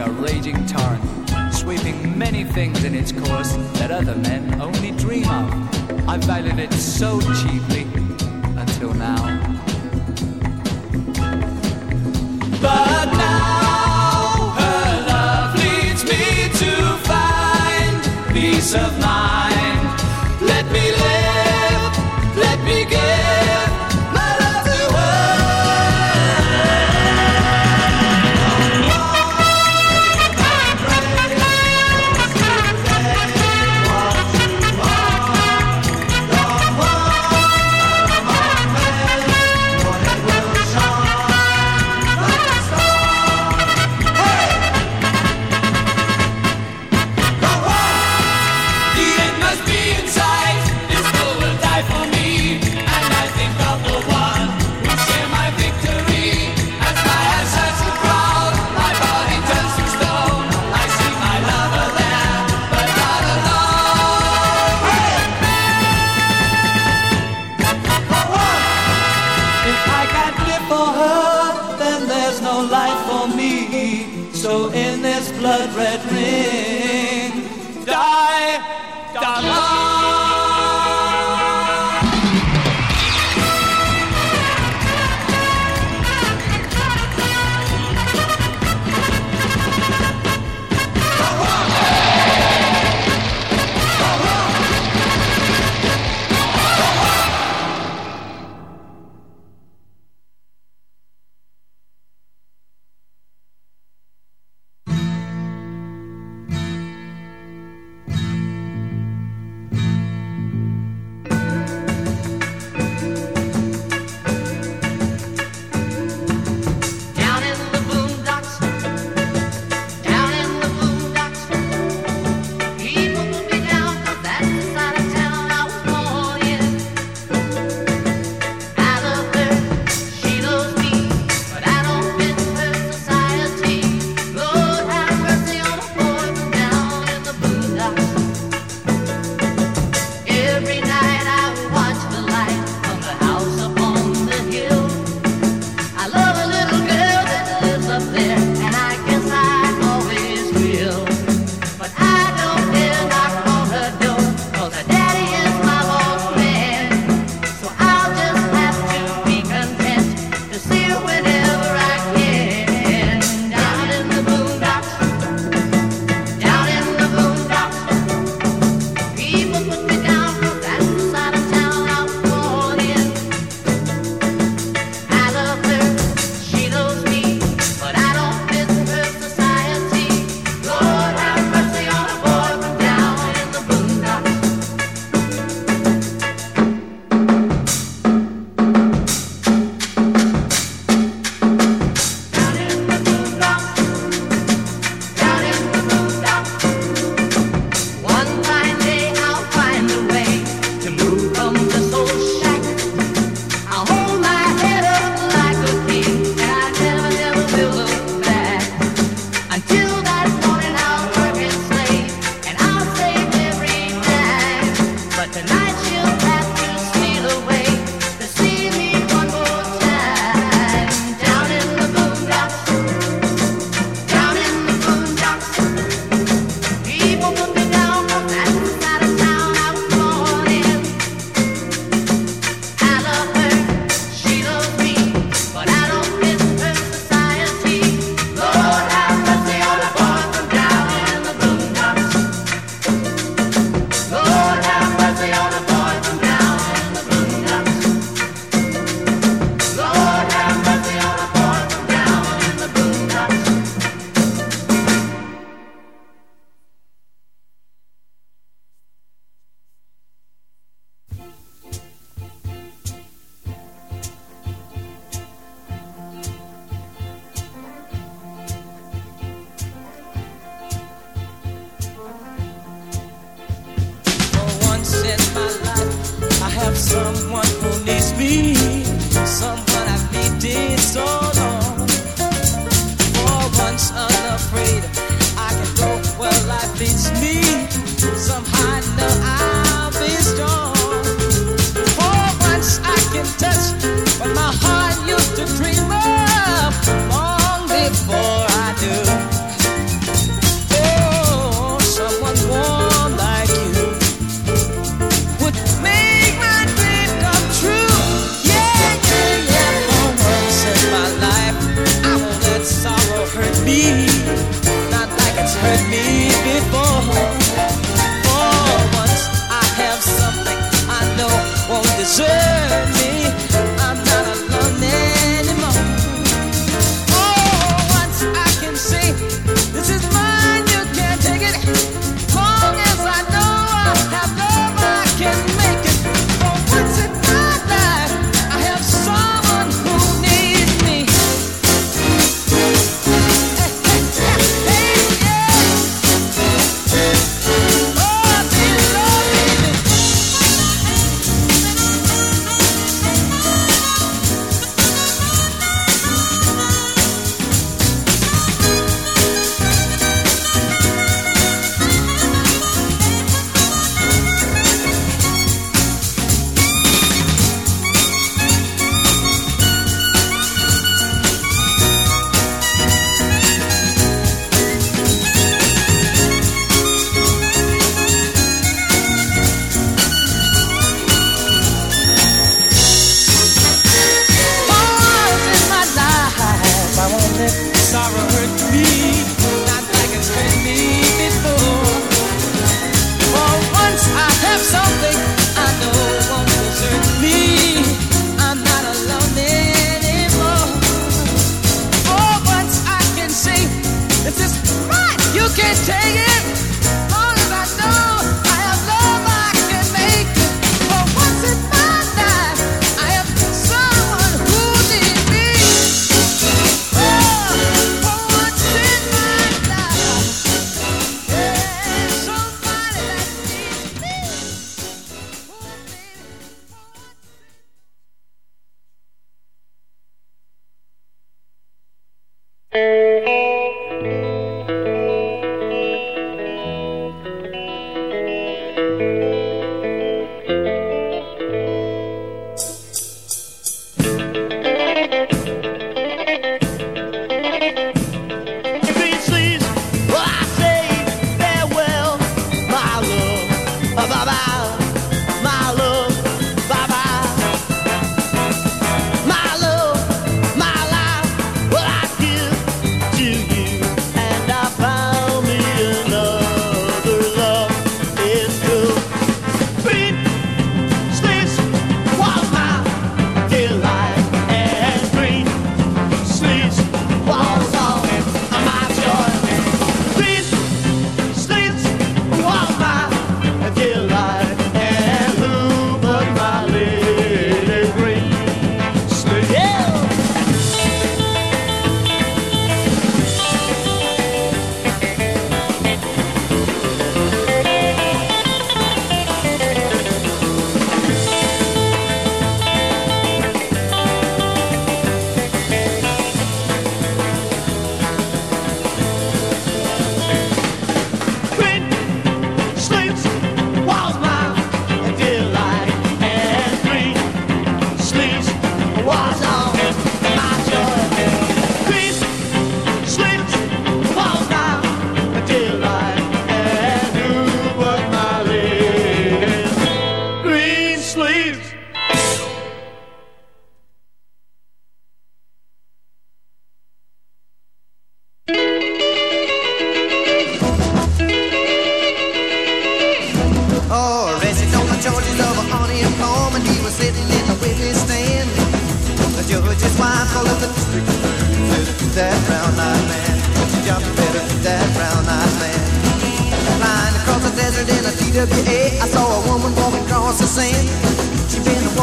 like a raging torrent, sweeping many things in its course that other men only dream of. I valued it so cheaply until now. But now her love leads me to find peace of mind.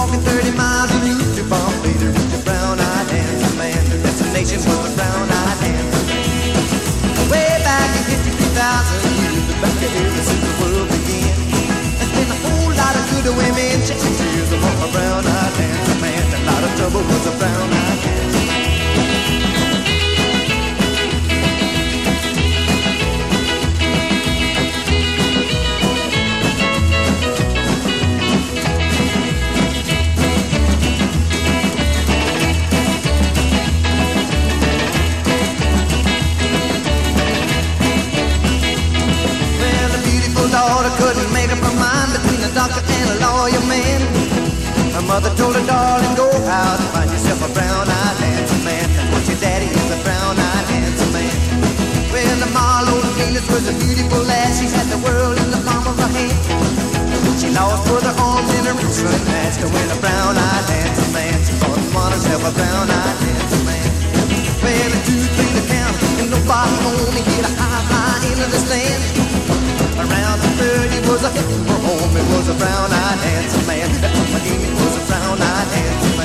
She'd been a brown-eyed man. Playing two-three count, and on a high. Around the third, was a home. It was a brown-eyed handsome man. That was my game. Was a brown-eyed dancing.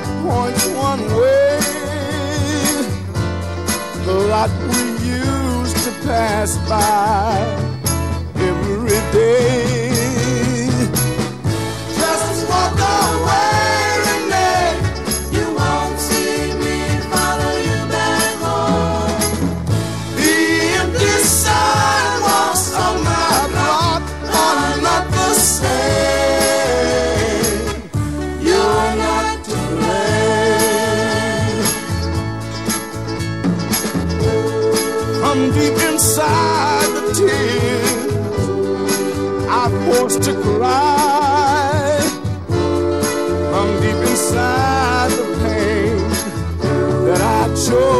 that points one way. The lot we used to pass by every day. to cry from deep inside the pain that I chose.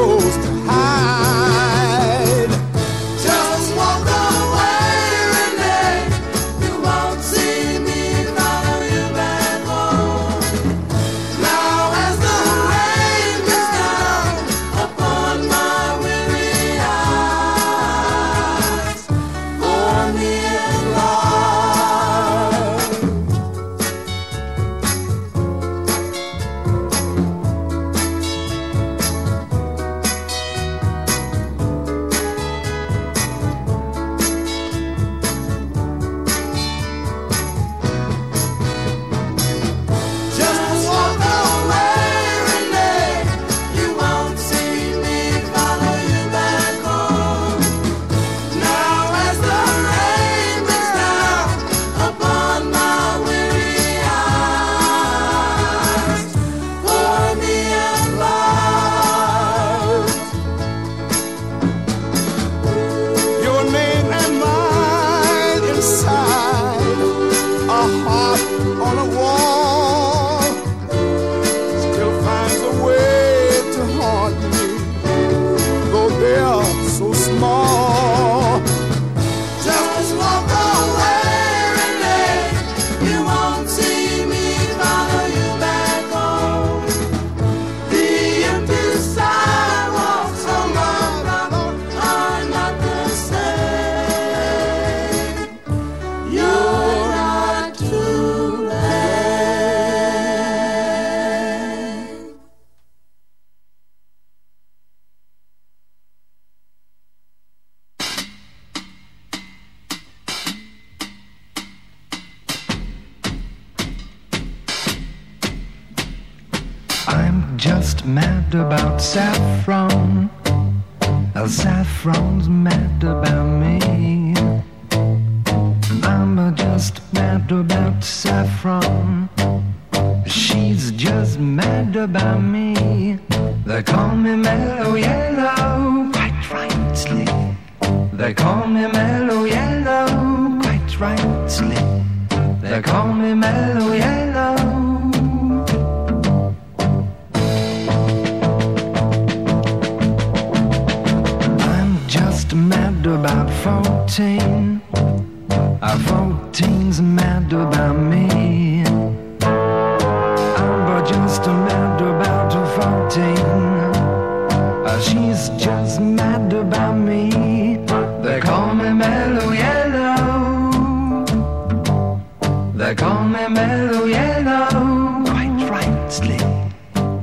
They call me Mellow Yellow. Quite rightly.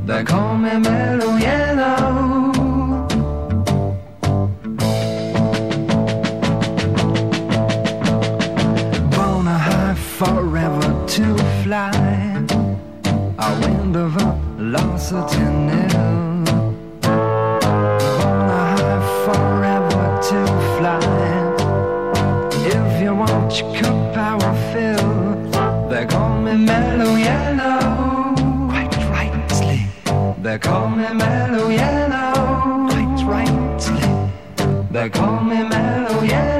They call me Mellow Yellow. Born a high forever to fly. A wind of velocity They call me Mellow Yellow. Right, right. They call me Mellow Yellow.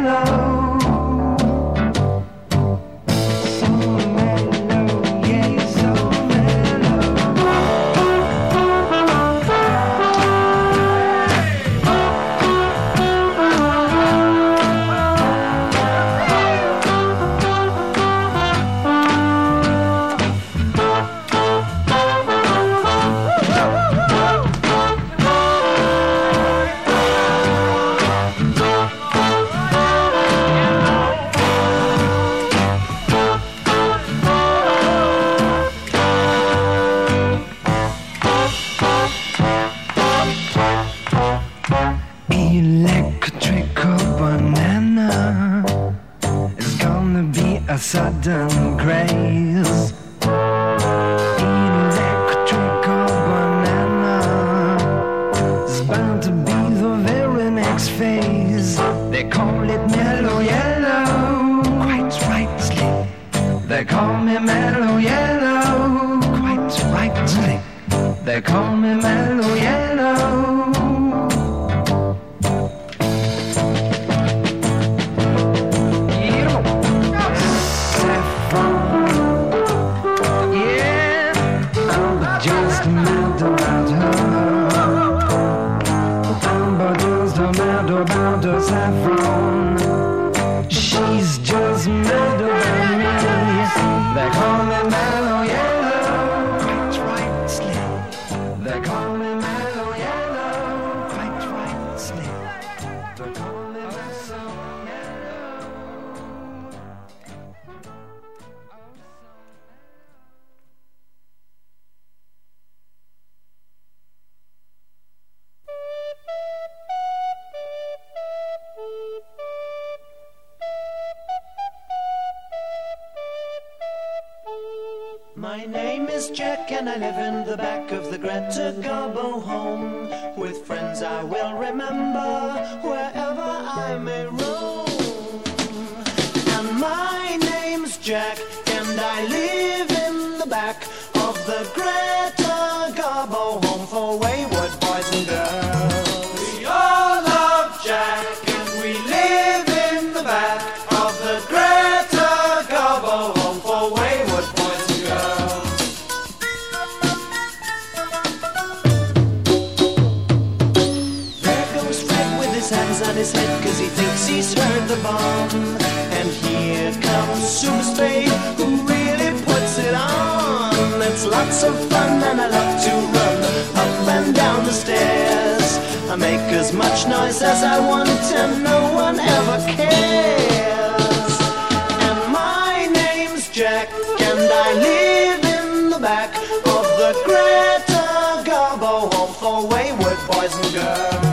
Jack, and I live in the back of the Greta Garbo home for wayward boys and girls.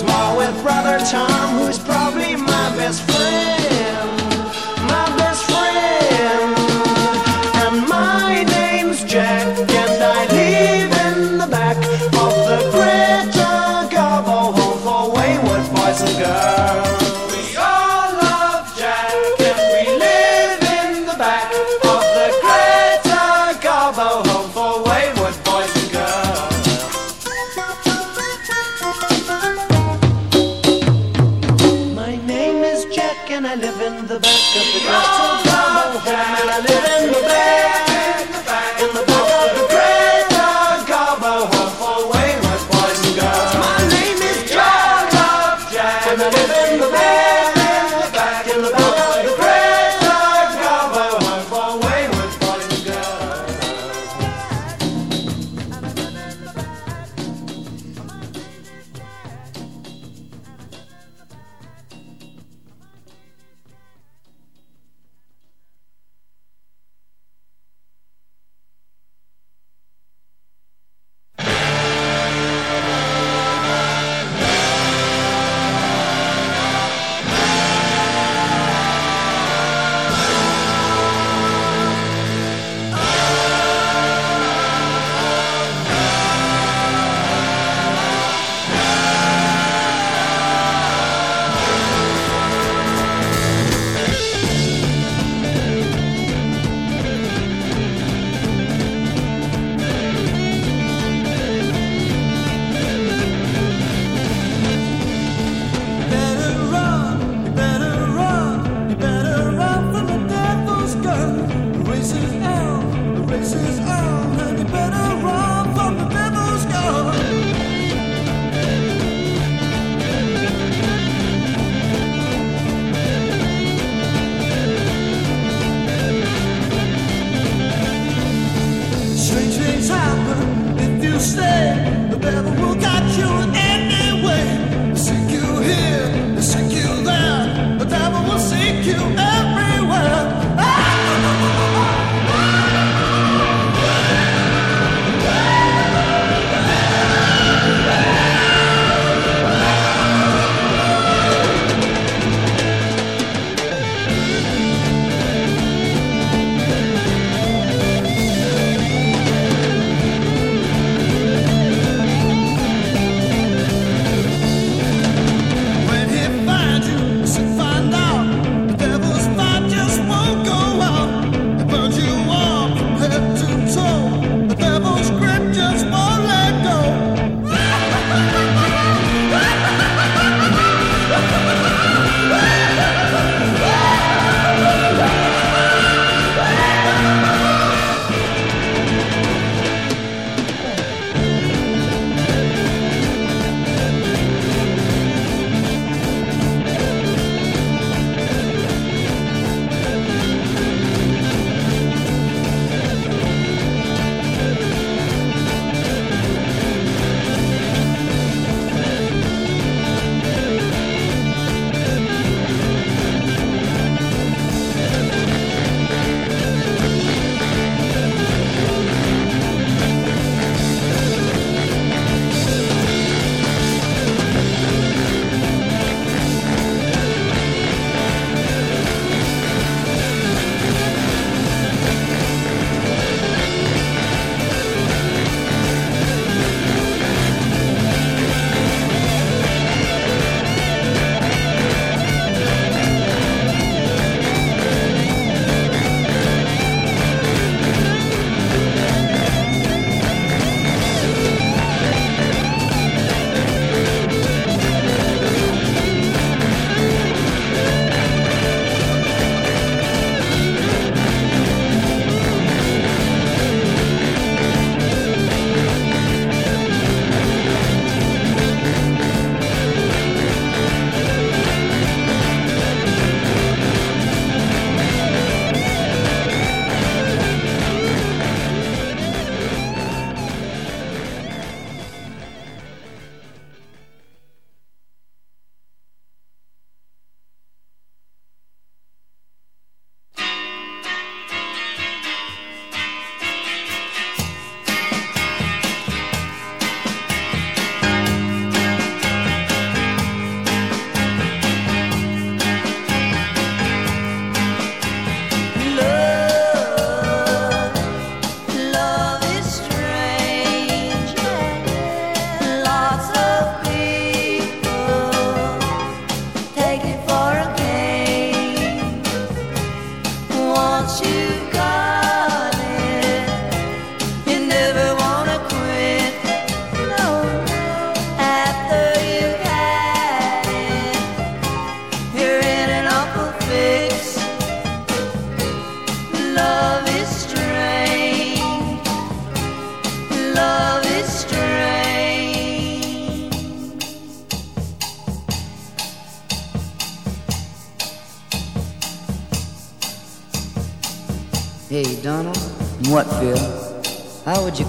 Ma with brother Tom, who's probably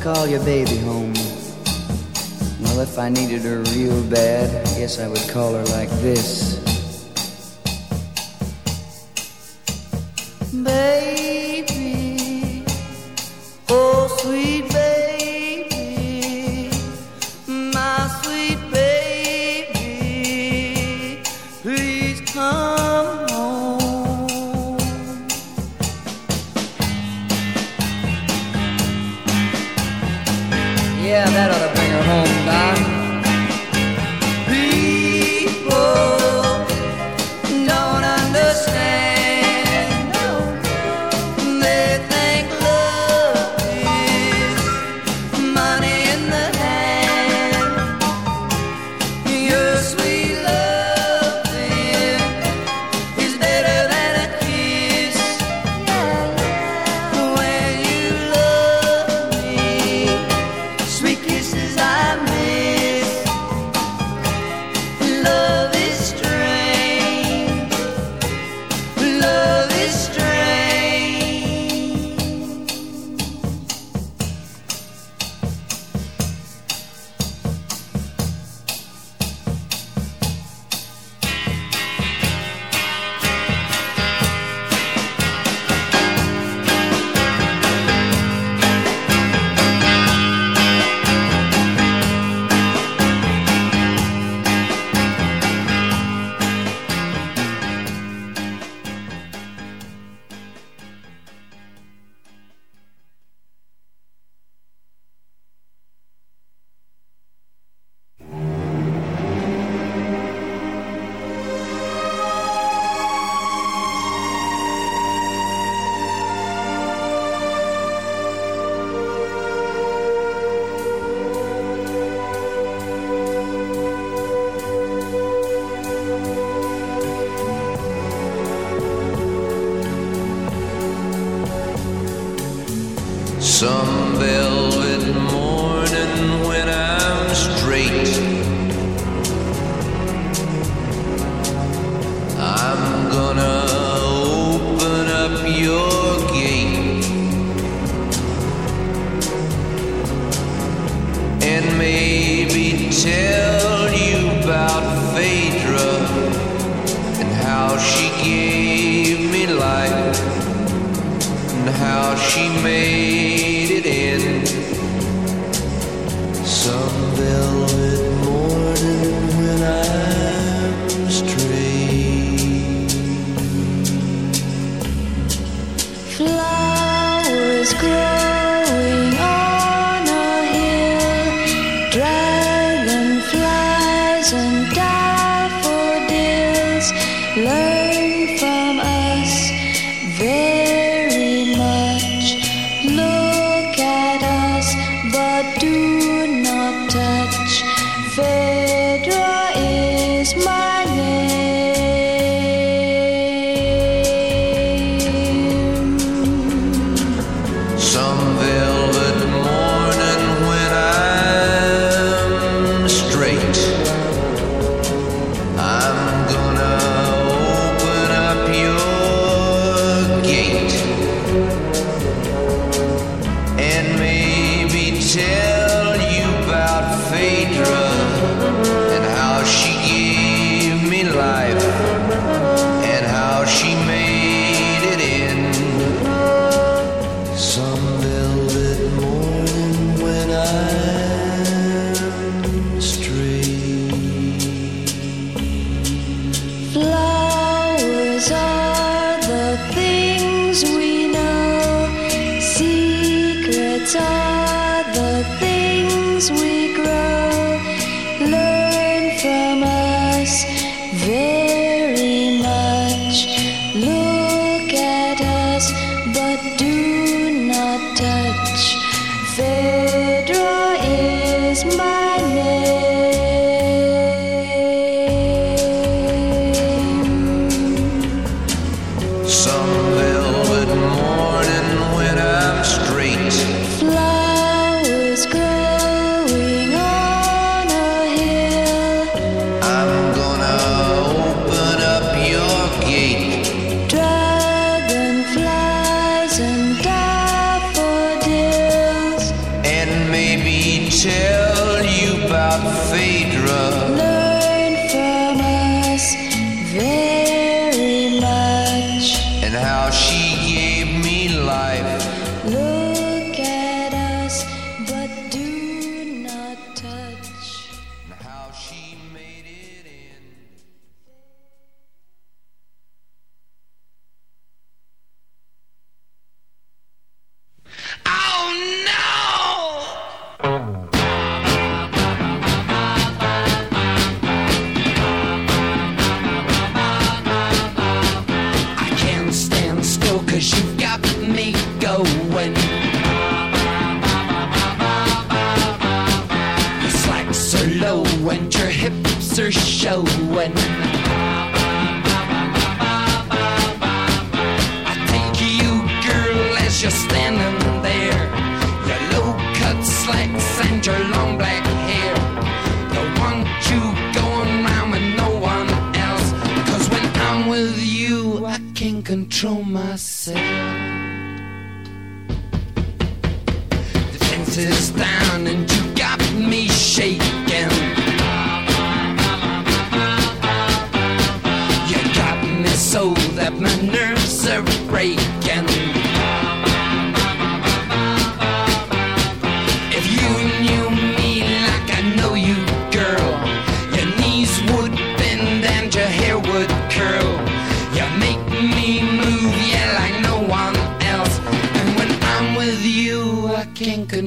call your baby home. Well, if I needed her real bad, I guess I would call her like this.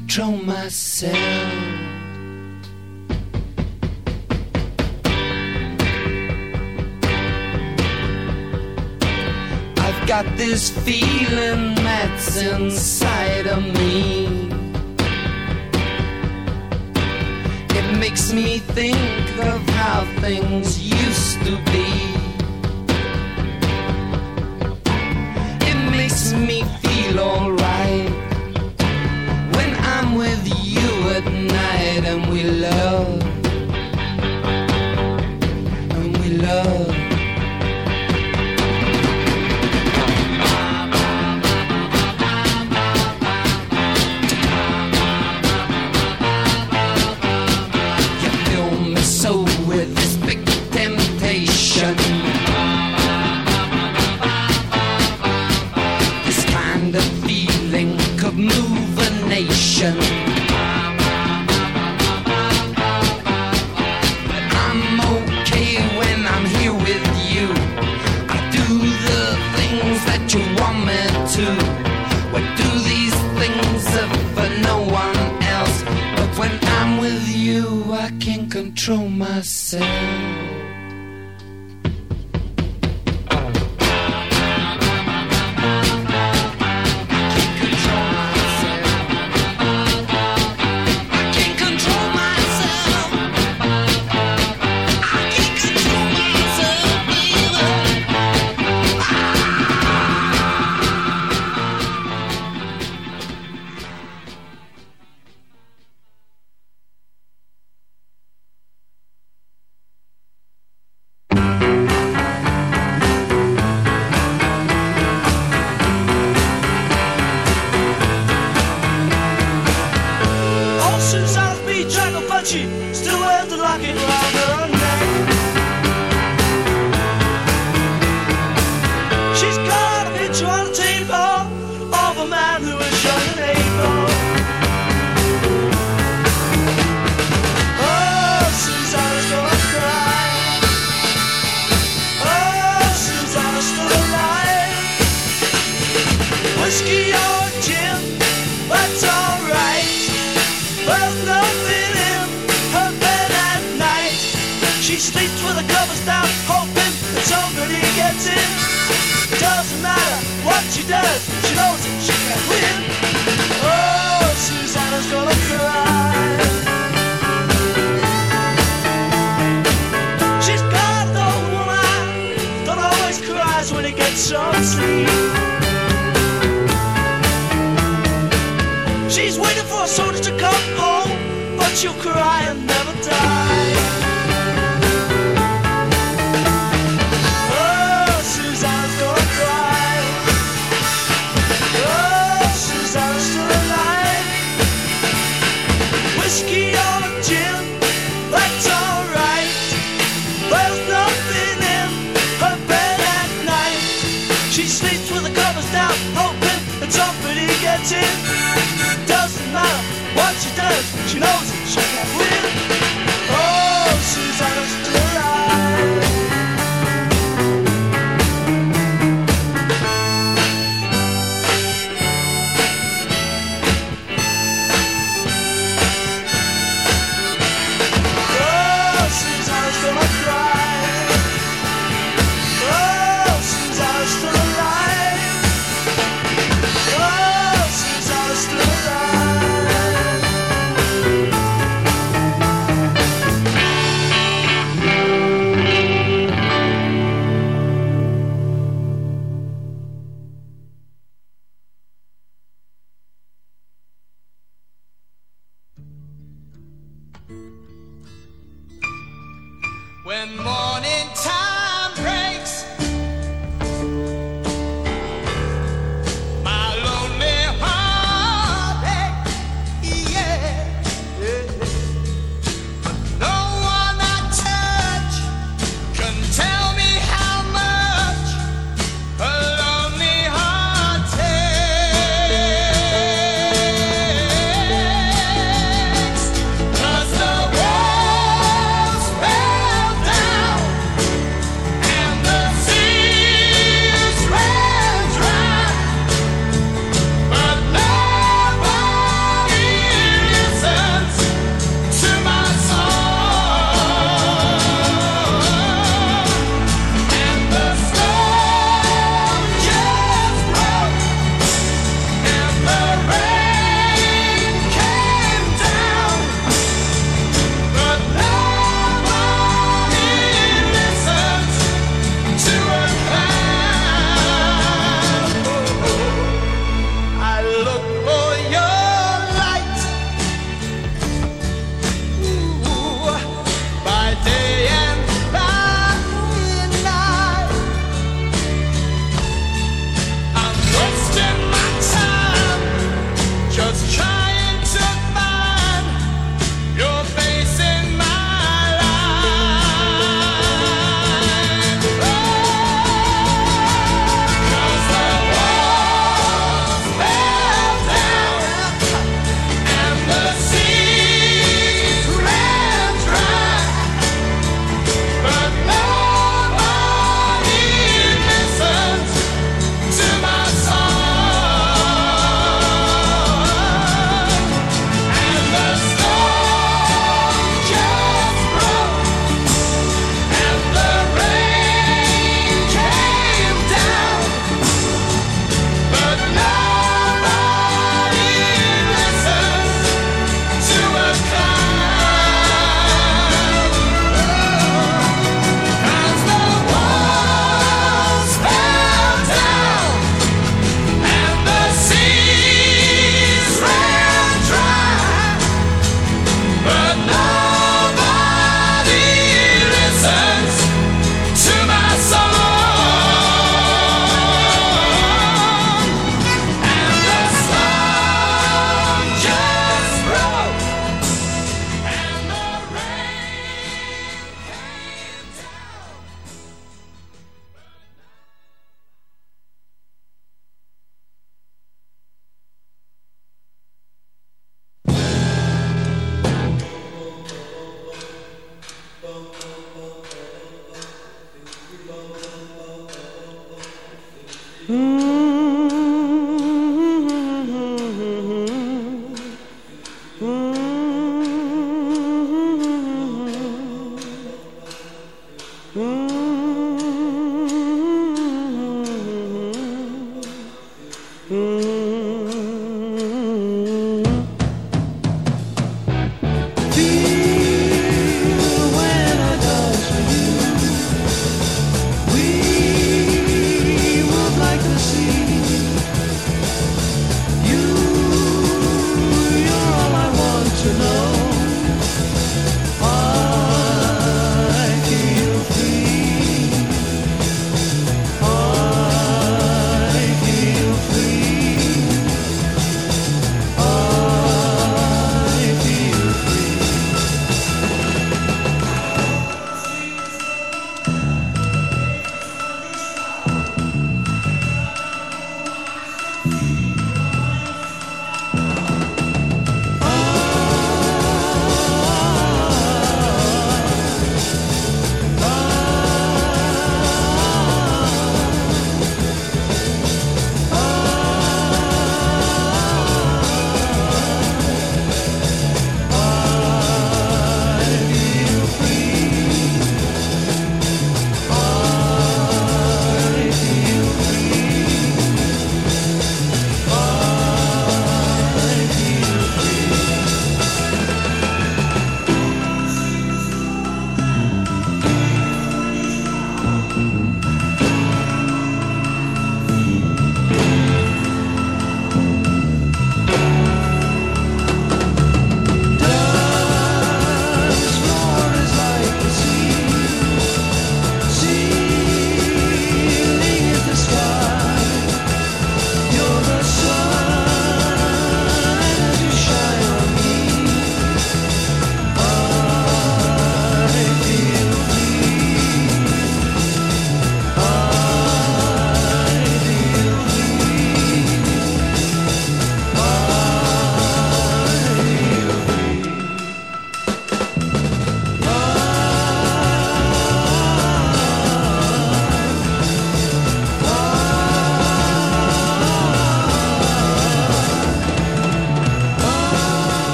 control myself. I've got this feeling that's inside of me. It makes me think of how things used to be. It makes me feel alright.